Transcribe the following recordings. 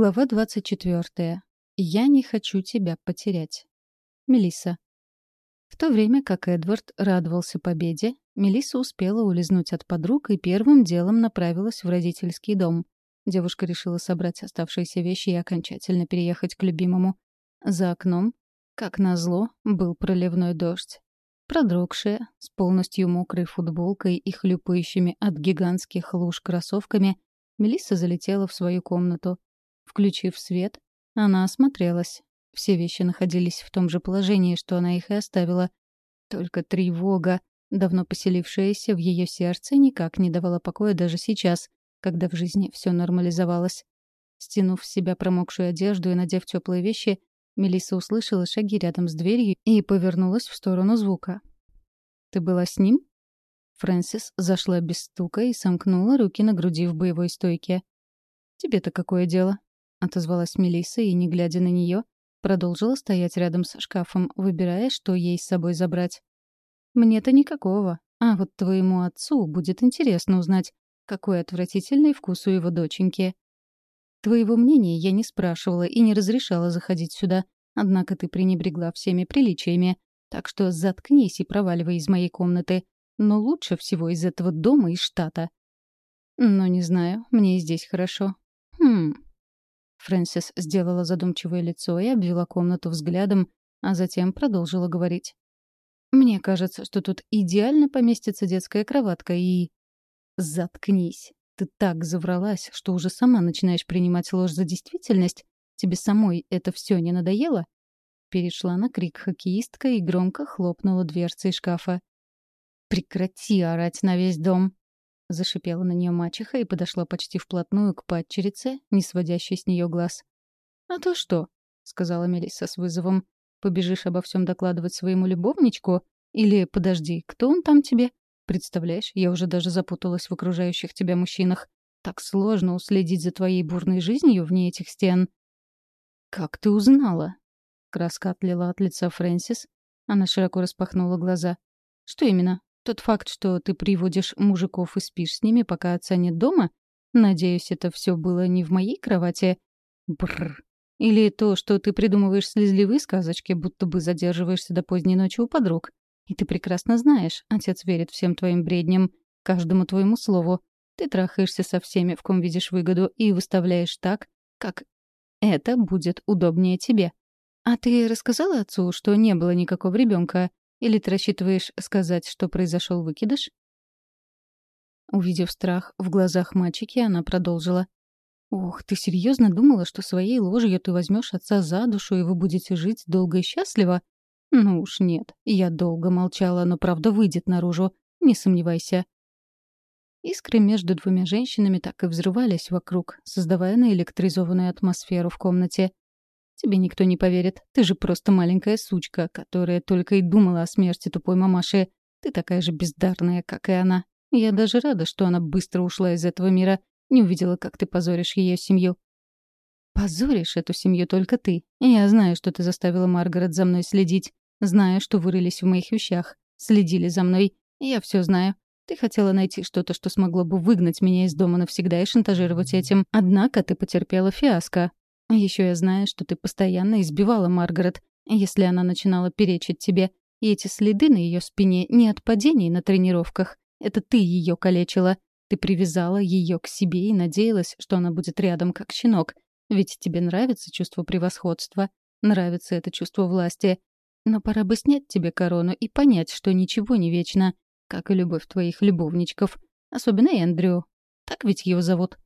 Глава 24. Я не хочу тебя потерять. Мелисса. В то время как Эдвард радовался победе, Мелисса успела улизнуть от подруг и первым делом направилась в родительский дом. Девушка решила собрать оставшиеся вещи и окончательно переехать к любимому. За окном, как назло, был проливной дождь. Продрогшая, с полностью мокрой футболкой и хлюпающими от гигантских луж кроссовками, Мелисса залетела в свою комнату. Включив свет, она осмотрелась. Все вещи находились в том же положении, что она их и оставила. Только тревога, давно поселившаяся в ее сердце, никак не давала покоя даже сейчас, когда в жизни все нормализовалось. Стянув с себя промокшую одежду и надев теплые вещи, Мелисса услышала шаги рядом с дверью и повернулась в сторону звука. «Ты была с ним?» Фрэнсис зашла без стука и сомкнула руки на груди в боевой стойке. «Тебе-то какое дело?» — отозвалась Мелисса и, не глядя на нее, продолжила стоять рядом с шкафом, выбирая, что ей с собой забрать. «Мне-то никакого. А вот твоему отцу будет интересно узнать, какой отвратительный вкус у его доченьки. Твоего мнения я не спрашивала и не разрешала заходить сюда, однако ты пренебрегла всеми приличиями, так что заткнись и проваливай из моей комнаты, но лучше всего из этого дома и штата. Ну, не знаю, мне здесь хорошо. Хм. Фрэнсис сделала задумчивое лицо и обвела комнату взглядом, а затем продолжила говорить. «Мне кажется, что тут идеально поместится детская кроватка и...» «Заткнись!» Ты так завралась, что уже сама начинаешь принимать ложь за действительность? Тебе самой это все не надоело?» Перешла на крик хоккеистка и громко хлопнула дверцей шкафа. «Прекрати орать на весь дом!» Зашипела на нее мачеха и подошла почти вплотную к падчерице, не сводящей с нее глаз. «А то что?» — сказала Мелисса с вызовом. «Побежишь обо всем докладывать своему любовничку? Или, подожди, кто он там тебе? Представляешь, я уже даже запуталась в окружающих тебя мужчинах. Так сложно уследить за твоей бурной жизнью вне этих стен. «Как ты узнала?» Краска отлила от лица Фрэнсис. Она широко распахнула глаза. «Что именно? Тот факт, что ты приводишь мужиков и спишь с ними, пока отца нет дома? Надеюсь, это все было не в моей кровати?» Бррр. Или то, что ты придумываешь слезливые сказочки, будто бы задерживаешься до поздней ночи у подруг. И ты прекрасно знаешь, отец верит всем твоим бредням, каждому твоему слову. Ты трахаешься со всеми, в ком видишь выгоду, и выставляешь так, как это будет удобнее тебе. А ты рассказала отцу, что не было никакого ребенка, или ты рассчитываешь сказать, что произошел выкидыш? Увидев страх в глазах мальчики, она продолжила. «Ох, ты серьезно думала, что своей ложью ты возьмешь отца за душу, и вы будете жить долго и счастливо? Ну уж нет. Я долго молчала, но правда выйдет наружу. Не сомневайся. Искры между двумя женщинами так и взрывались вокруг, создавая наэлектризованную атмосферу в комнате. Тебе никто не поверит. Ты же просто маленькая сучка, которая только и думала о смерти тупой мамаши. Ты такая же бездарная, как и она. Я даже рада, что она быстро ушла из этого мира. Не увидела, как ты позоришь ее семью. Позоришь эту семью только ты. Я знаю, что ты заставила Маргарет за мной следить. Знаю, что вырылись в моих вещах. Следили за мной. Я все знаю. Ты хотела найти что-то, что смогло бы выгнать меня из дома навсегда и шантажировать этим. Однако ты потерпела фиаско. Еще я знаю, что ты постоянно избивала Маргарет, если она начинала перечить тебе. И эти следы на ее спине не от падений на тренировках. Это ты ее калечила. Ты привязала ее к себе и надеялась, что она будет рядом, как щенок. Ведь тебе нравится чувство превосходства, нравится это чувство власти. Но пора бы снять тебе корону и понять, что ничего не вечно, как и любовь твоих любовничков. Особенно Эндрю. Так ведь его зовут.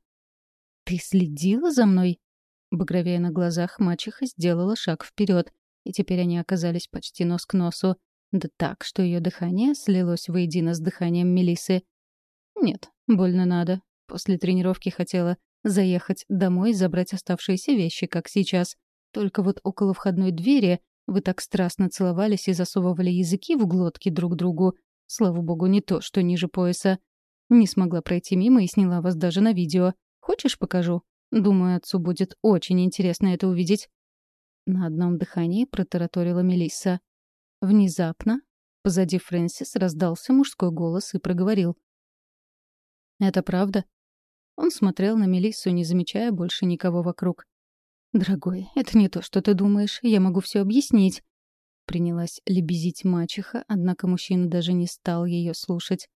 «Ты следила за мной?» Багровея на глазах, мачеха сделала шаг вперед, и теперь они оказались почти нос к носу. Да так, что ее дыхание слилось воедино с дыханием Мелисы. «Нет, больно надо. После тренировки хотела заехать домой и забрать оставшиеся вещи, как сейчас. Только вот около входной двери вы так страстно целовались и засовывали языки в глотки друг другу. Слава богу, не то, что ниже пояса. Не смогла пройти мимо и сняла вас даже на видео. Хочешь, покажу? Думаю, отцу будет очень интересно это увидеть. На одном дыхании протараторила Мелисса. Внезапно позади Фрэнсис раздался мужской голос и проговорил. «Это правда?» Он смотрел на Мелиссу, не замечая больше никого вокруг. «Дорогой, это не то, что ты думаешь. Я могу все объяснить». Принялась лебезить мачеха, однако мужчина даже не стал ее слушать.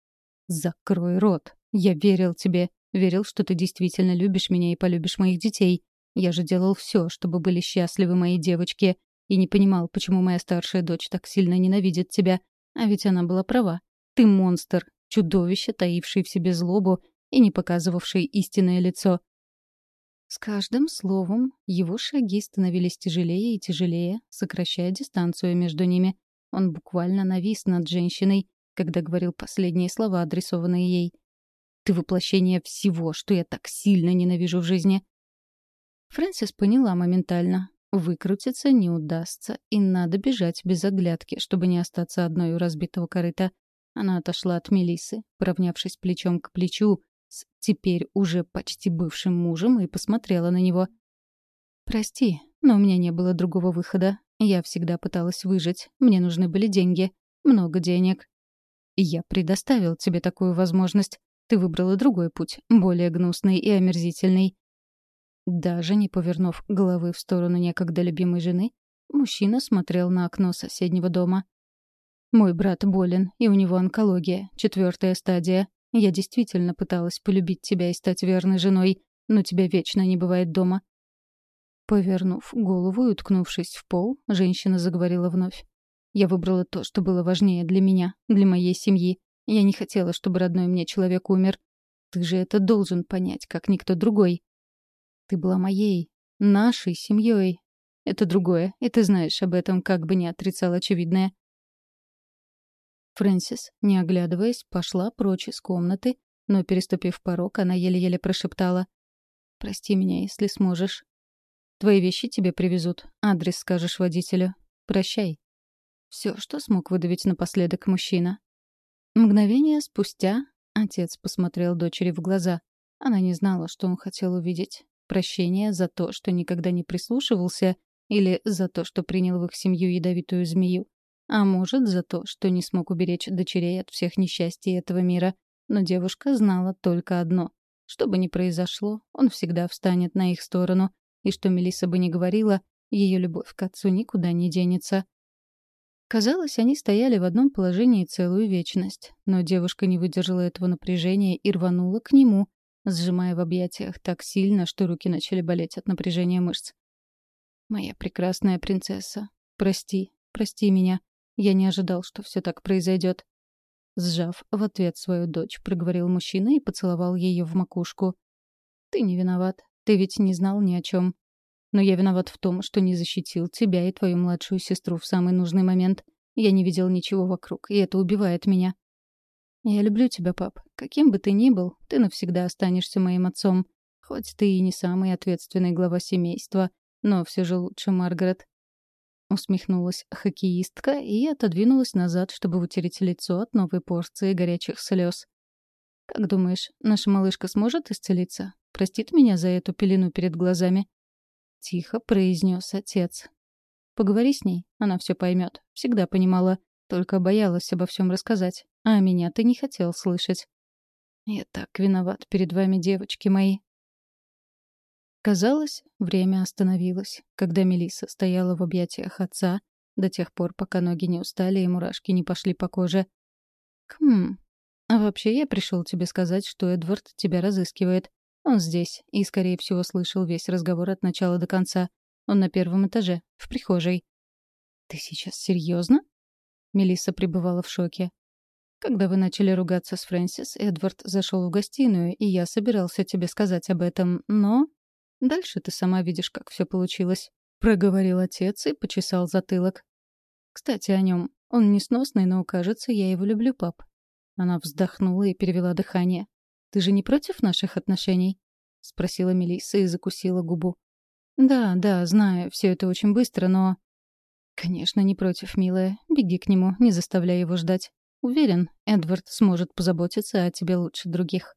«Закрой рот. Я верил тебе. Верил, что ты действительно любишь меня и полюбишь моих детей. Я же делал все, чтобы были счастливы мои девочки. И не понимал, почему моя старшая дочь так сильно ненавидит тебя. А ведь она была права. Ты монстр, чудовище, таивший в себе злобу и не показывавший истинное лицо. С каждым словом его шаги становились тяжелее и тяжелее, сокращая дистанцию между ними. Он буквально навис над женщиной, когда говорил последние слова, адресованные ей. «Ты воплощение всего, что я так сильно ненавижу в жизни». Фрэнсис поняла моментально. Выкрутиться не удастся, и надо бежать без оглядки, чтобы не остаться одной у разбитого корыта. Она отошла от Мелисы, поравнявшись плечом к плечу, с теперь уже почти бывшим мужем, и посмотрела на него. «Прости, но у меня не было другого выхода. Я всегда пыталась выжить. Мне нужны были деньги. Много денег. Я предоставил тебе такую возможность. Ты выбрала другой путь, более гнусный и омерзительный. Даже не повернув головы в сторону некогда любимой жены, мужчина смотрел на окно соседнего дома. «Мой брат болен, и у него онкология, четвертая стадия. Я действительно пыталась полюбить тебя и стать верной женой, но тебя вечно не бывает дома». Повернув голову и уткнувшись в пол, женщина заговорила вновь. «Я выбрала то, что было важнее для меня, для моей семьи. Я не хотела, чтобы родной мне человек умер. Ты же это должен понять, как никто другой. Ты была моей, нашей семьей. Это другое, и ты знаешь об этом, как бы не отрицал очевидное. Фрэнсис, не оглядываясь, пошла прочь из комнаты, но, переступив порог, она еле-еле прошептала. «Прости меня, если сможешь. Твои вещи тебе привезут. Адрес скажешь водителю. Прощай». Все, что смог выдавить напоследок мужчина. Мгновение спустя отец посмотрел дочери в глаза. Она не знала, что он хотел увидеть. Прощение за то, что никогда не прислушивался, или за то, что принял в их семью ядовитую змею. А может, за то, что не смог уберечь дочерей от всех несчастий этого мира. Но девушка знала только одно. Что бы ни произошло, он всегда встанет на их сторону. И что Мелисса бы ни говорила, ее любовь к отцу никуда не денется. Казалось, они стояли в одном положении целую вечность. Но девушка не выдержала этого напряжения и рванула к нему, сжимая в объятиях так сильно, что руки начали болеть от напряжения мышц. «Моя прекрасная принцесса, прости, прости меня. Я не ожидал, что все так произойдет. Сжав в ответ свою дочь, проговорил мужчина и поцеловал ее в макушку. «Ты не виноват. Ты ведь не знал ни о чем. Но я виноват в том, что не защитил тебя и твою младшую сестру в самый нужный момент. Я не видел ничего вокруг, и это убивает меня. «Я люблю тебя, пап. Каким бы ты ни был, ты навсегда останешься моим отцом. Хоть ты и не самый ответственный глава семейства, но все же лучше Маргарет». Усмехнулась хоккеистка и отодвинулась назад, чтобы вытереть лицо от новой порции горячих слез. «Как думаешь, наша малышка сможет исцелиться? Простит меня за эту пелену перед глазами?» Тихо произнес отец. «Поговори с ней, она все поймет. Всегда понимала, только боялась обо всем рассказать. А меня ты не хотел слышать. Я так виноват перед вами, девочки мои. Казалось, время остановилось, когда Мелисса стояла в объятиях отца до тех пор, пока ноги не устали и мурашки не пошли по коже. «Хм. А вообще я пришел тебе сказать, что Эдвард тебя разыскивает. Он здесь и, скорее всего, слышал весь разговор от начала до конца. Он на первом этаже, в прихожей». «Ты сейчас серьезно? Мелисса пребывала в шоке. Когда вы начали ругаться с Фрэнсис, Эдвард зашел в гостиную, и я собирался тебе сказать об этом, но... Дальше ты сама видишь, как все получилось. Проговорил отец и почесал затылок. Кстати, о нем. Он несносный, но, кажется, я его люблю, пап. Она вздохнула и перевела дыхание. «Ты же не против наших отношений?» — спросила Мелисса и закусила губу. «Да, да, знаю, все это очень быстро, но...» «Конечно, не против, милая. Беги к нему, не заставляй его ждать. Уверен, Эдвард сможет позаботиться о тебе лучше других.